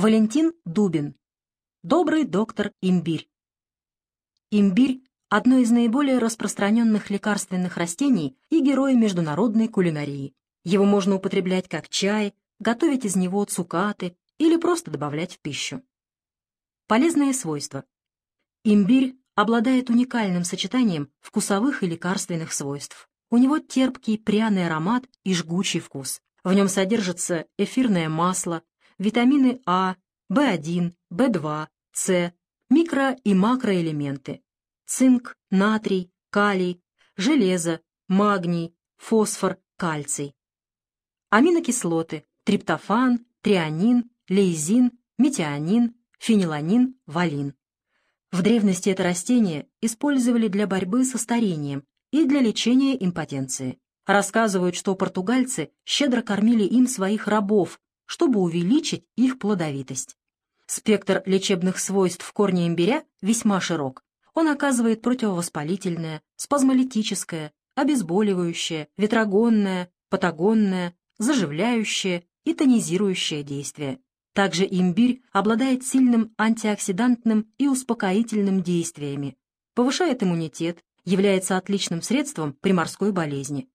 Валентин Дубин. Добрый доктор имбирь. Имбирь – одно из наиболее распространенных лекарственных растений и герой международной кулинарии. Его можно употреблять как чай, готовить из него цукаты или просто добавлять в пищу. Полезные свойства. Имбирь обладает уникальным сочетанием вкусовых и лекарственных свойств. У него терпкий пряный аромат и жгучий вкус. В нем содержится эфирное масло, витамины А, В1, В2, С, микро- и макроэлементы, цинк, натрий, калий, железо, магний, фосфор, кальций. Аминокислоты, триптофан, трианин, лейзин, метионин, фениланин, валин. В древности это растение использовали для борьбы со старением и для лечения импотенции. Рассказывают, что португальцы щедро кормили им своих рабов, чтобы увеличить их плодовитость. Спектр лечебных свойств корня имбиря весьма широк. Он оказывает противовоспалительное, спазмолитическое, обезболивающее, ветрогонное, патагонное, заживляющее и тонизирующее действие. Также имбирь обладает сильным антиоксидантным и успокоительным действиями, повышает иммунитет, является отличным средством при морской болезни.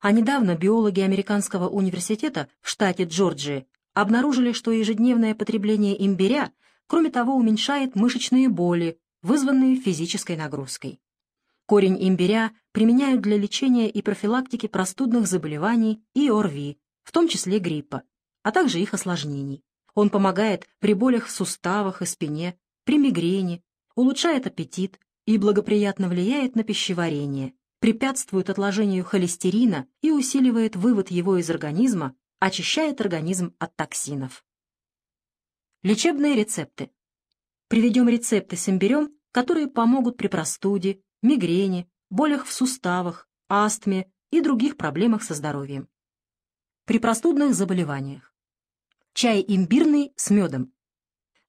А недавно биологи Американского университета в штате Джорджии обнаружили, что ежедневное потребление имбиря, кроме того, уменьшает мышечные боли, вызванные физической нагрузкой. Корень имбиря применяют для лечения и профилактики простудных заболеваний и ОРВИ, в том числе гриппа, а также их осложнений. Он помогает при болях в суставах и спине, при мигрени, улучшает аппетит и благоприятно влияет на пищеварение, препятствует отложению холестерина и усиливает вывод его из организма, очищает организм от токсинов. Лечебные рецепты. Приведем рецепты с имбирем, которые помогут при простуде, мигрени, болях в суставах, астме и других проблемах со здоровьем. При простудных заболеваниях. Чай имбирный с медом.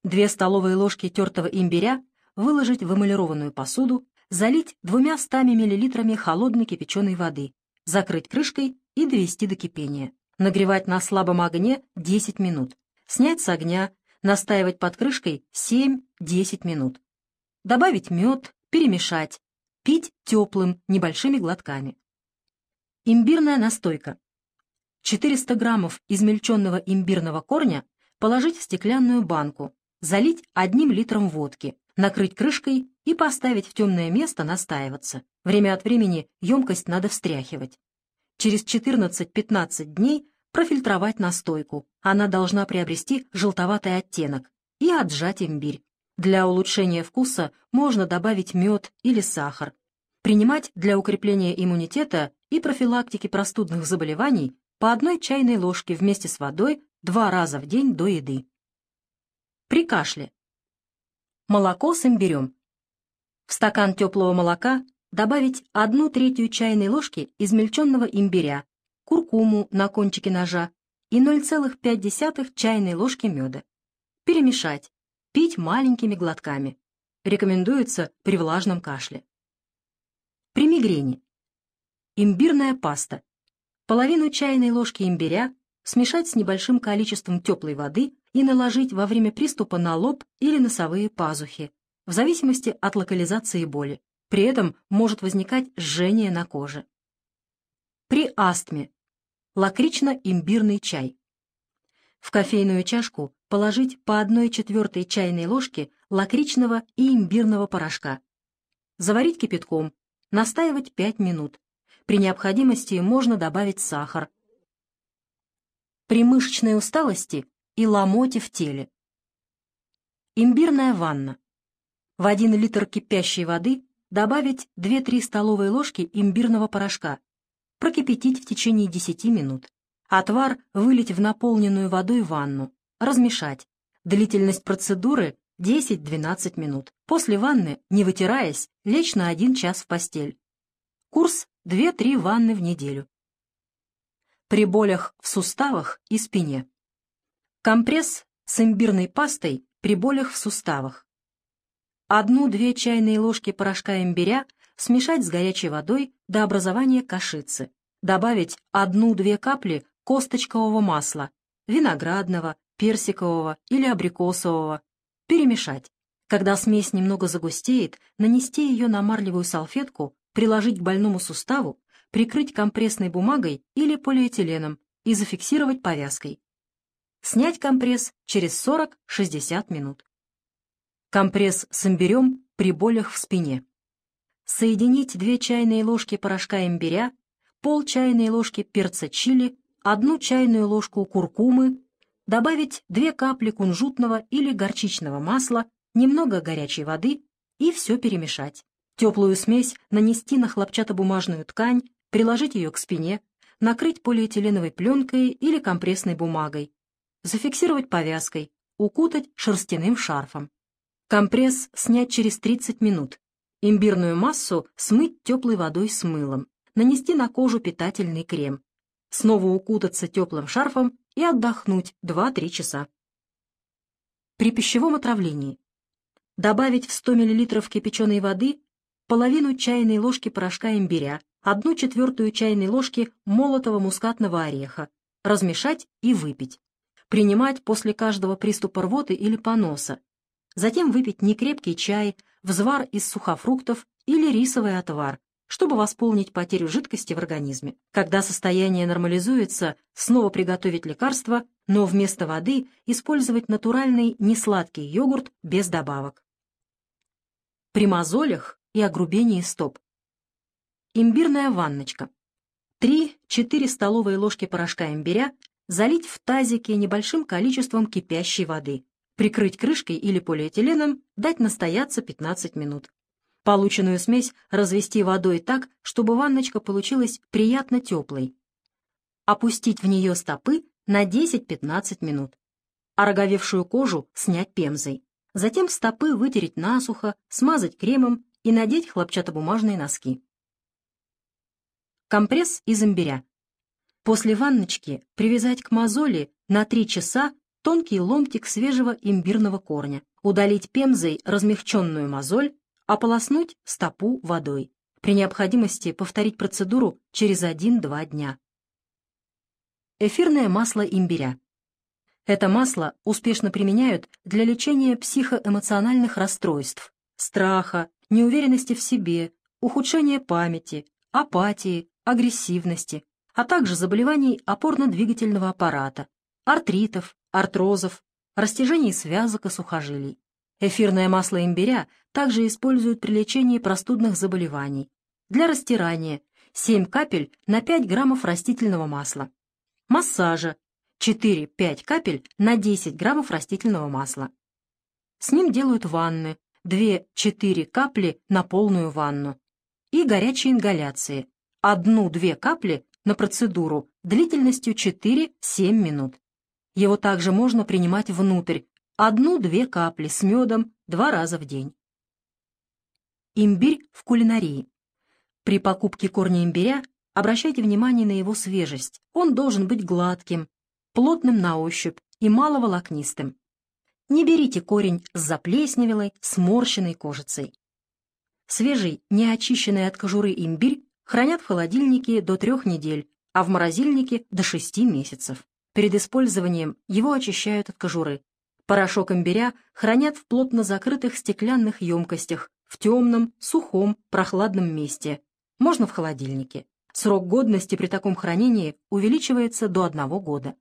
Две столовые ложки тертого имбиря выложить в эмалированную посуду, залить двумя стами миллилитрами холодной кипяченой воды, закрыть крышкой и довести до кипения. Нагревать на слабом огне 10 минут. Снять с огня, настаивать под крышкой 7-10 минут. Добавить мед, перемешать. Пить теплым, небольшими глотками. Имбирная настойка. 400 граммов измельченного имбирного корня положить в стеклянную банку, залить одним литром водки, накрыть крышкой и поставить в темное место настаиваться. Время от времени емкость надо встряхивать. Через 14-15 дней профильтровать настойку. Она должна приобрести желтоватый оттенок и отжать имбирь. Для улучшения вкуса можно добавить мед или сахар. Принимать для укрепления иммунитета и профилактики простудных заболеваний по одной чайной ложке вместе с водой два раза в день до еды. При кашле. Молоко с имбирем. В стакан теплого молока добавить одну третью чайной ложки измельченного имбиря, куркуму на кончике ножа и 0,5 чайной ложки меда. Перемешать. Пить маленькими глотками. Рекомендуется при влажном кашле. При мигрени. Имбирная паста половину чайной ложки имбиря смешать с небольшим количеством теплой воды и наложить во время приступа на лоб или носовые пазухи, в зависимости от локализации боли. При этом может возникать жжение на коже. При астме. Лакрично-имбирный чай. В кофейную чашку положить по 1 четвертой чайной ложки лакричного и имбирного порошка. Заварить кипятком, настаивать 5 минут. При необходимости можно добавить сахар. При мышечной усталости и ломоте в теле. Имбирная ванна. В 1 литр кипящей воды добавить 2-3 столовые ложки имбирного порошка. Прокипятить в течение 10 минут. Отвар вылить в наполненную водой ванну. Размешать. Длительность процедуры 10-12 минут. После ванны, не вытираясь, лечь на 1 час в постель. Курс 2-3 ванны в неделю. При болях в суставах и спине. Компресс с имбирной пастой при болях в суставах. Одну-две чайные ложки порошка имбиря смешать с горячей водой до образования кашицы. Добавить одну-две капли косточкового масла, виноградного, персикового или абрикосового. Перемешать. Когда смесь немного загустеет, нанести ее на марлевую салфетку, приложить к больному суставу, прикрыть компрессной бумагой или полиэтиленом и зафиксировать повязкой. Снять компресс через 40-60 минут. Компресс с имбирем при болях в спине. Соединить 2 чайные ложки порошка имбиря, пол чайной ложки перца чили, одну чайную ложку куркумы, добавить 2 капли кунжутного или горчичного масла, немного горячей воды и все перемешать. Теплую смесь нанести на хлопчатобумажную ткань, приложить ее к спине, накрыть полиэтиленовой пленкой или компрессной бумагой, зафиксировать повязкой, укутать шерстяным шарфом. Компресс снять через 30 минут. Имбирную массу смыть теплой водой с мылом. Нанести на кожу питательный крем. Снова укутаться теплым шарфом и отдохнуть 2-3 часа. При пищевом отравлении. Добавить в 100 мл кипяченой воды половину чайной ложки порошка имбиря, одну четвертую чайной ложки молотого мускатного ореха, размешать и выпить принимать после каждого приступа рвоты или поноса, затем выпить некрепкий чай, взвар из сухофруктов или рисовый отвар, чтобы восполнить потерю жидкости в организме. Когда состояние нормализуется, снова приготовить лекарство, но вместо воды использовать натуральный несладкий йогурт без добавок. При мозолях и огрубении стоп. Имбирная ванночка. 3-4 столовые ложки порошка имбиря залить в тазике небольшим количеством кипящей воды, прикрыть крышкой или полиэтиленом, дать настояться 15 минут. Полученную смесь развести водой так, чтобы ванночка получилась приятно теплой. Опустить в нее стопы на 10-15 минут. Ороговевшую кожу снять пемзой. Затем стопы вытереть насухо, смазать кремом и надеть хлопчатобумажные носки. Компресс из имбиря. После ванночки привязать к мозоли на 3 часа тонкий ломтик свежего имбирного корня, удалить пемзой размягченную мозоль, ополоснуть стопу водой. При необходимости повторить процедуру через 1-2 дня. Эфирное масло имбиря. Это масло успешно применяют для лечения психоэмоциональных расстройств, страха, неуверенности в себе, ухудшения памяти, апатии, агрессивности, а также заболеваний опорно-двигательного аппарата, артритов, артрозов, растяжений связок и сухожилий. Эфирное масло имбиря также используют при лечении простудных заболеваний. Для растирания 7 капель на 5 граммов растительного масла. Массажа 4-5 капель на 10 граммов растительного масла. С ним делают ванны 2-4 капли на полную ванну. И горячие ингаляции 1-2 капли на процедуру длительностью 4-7 минут. Его также можно принимать внутрь, одну-две капли с медом два раза в день. Имбирь в кулинарии. При покупке корня имбиря обращайте внимание на его свежесть. Он должен быть гладким, плотным на ощупь и маловолокнистым. Не берите корень с заплесневелой, сморщенной кожицей. Свежий, неочищенный от кожуры имбирь Хранят в холодильнике до трех недель, а в морозильнике до шести месяцев. Перед использованием его очищают от кожуры. Порошок имбиря хранят в плотно закрытых стеклянных емкостях в темном, сухом, прохладном месте. Можно в холодильнике. Срок годности при таком хранении увеличивается до одного года.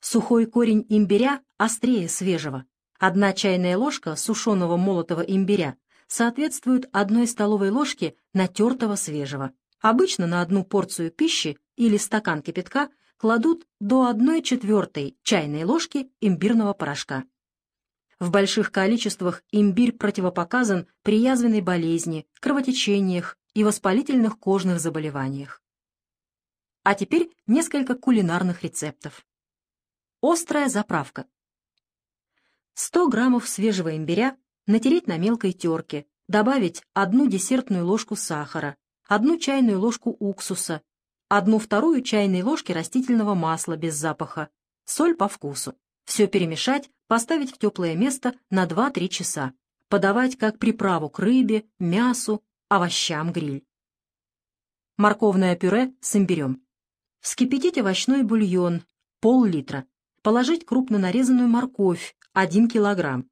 Сухой корень имбиря острее свежего. Одна чайная ложка сушеного молотого имбиря соответствует одной столовой ложке натертого свежего. Обычно на одну порцию пищи или стакан кипятка кладут до 1 четвертой чайной ложки имбирного порошка. В больших количествах имбирь противопоказан при язвенной болезни, кровотечениях и воспалительных кожных заболеваниях. А теперь несколько кулинарных рецептов. Острая заправка. 100 граммов свежего имбиря натереть на мелкой терке, добавить одну десертную ложку сахара, одну чайную ложку уксуса, одну вторую чайной ложки растительного масла без запаха, соль по вкусу. Все перемешать, поставить в теплое место на 2-3 часа. Подавать как приправу к рыбе, мясу, овощам гриль. Морковное пюре с имбирем. Вскипятить овощной бульон, пол-литра. Положить крупно нарезанную морковь 1 кг.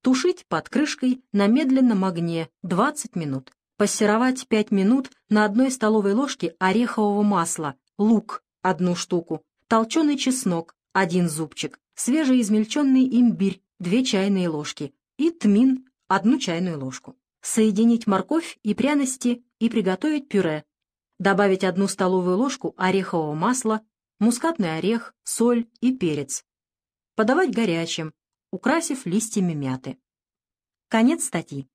Тушить под крышкой на медленном огне 20 минут. Пассеровать 5 минут на одной столовой ложке орехового масла, лук – одну штуку, толченый чеснок – один зубчик, свежеизмельченный имбирь – 2 чайные ложки и тмин – одну чайную ложку. Соединить морковь и пряности и приготовить пюре. Добавить одну столовую ложку орехового масла, мускатный орех, соль и перец. Подавать горячим, украсив листьями мяты. Конец статьи.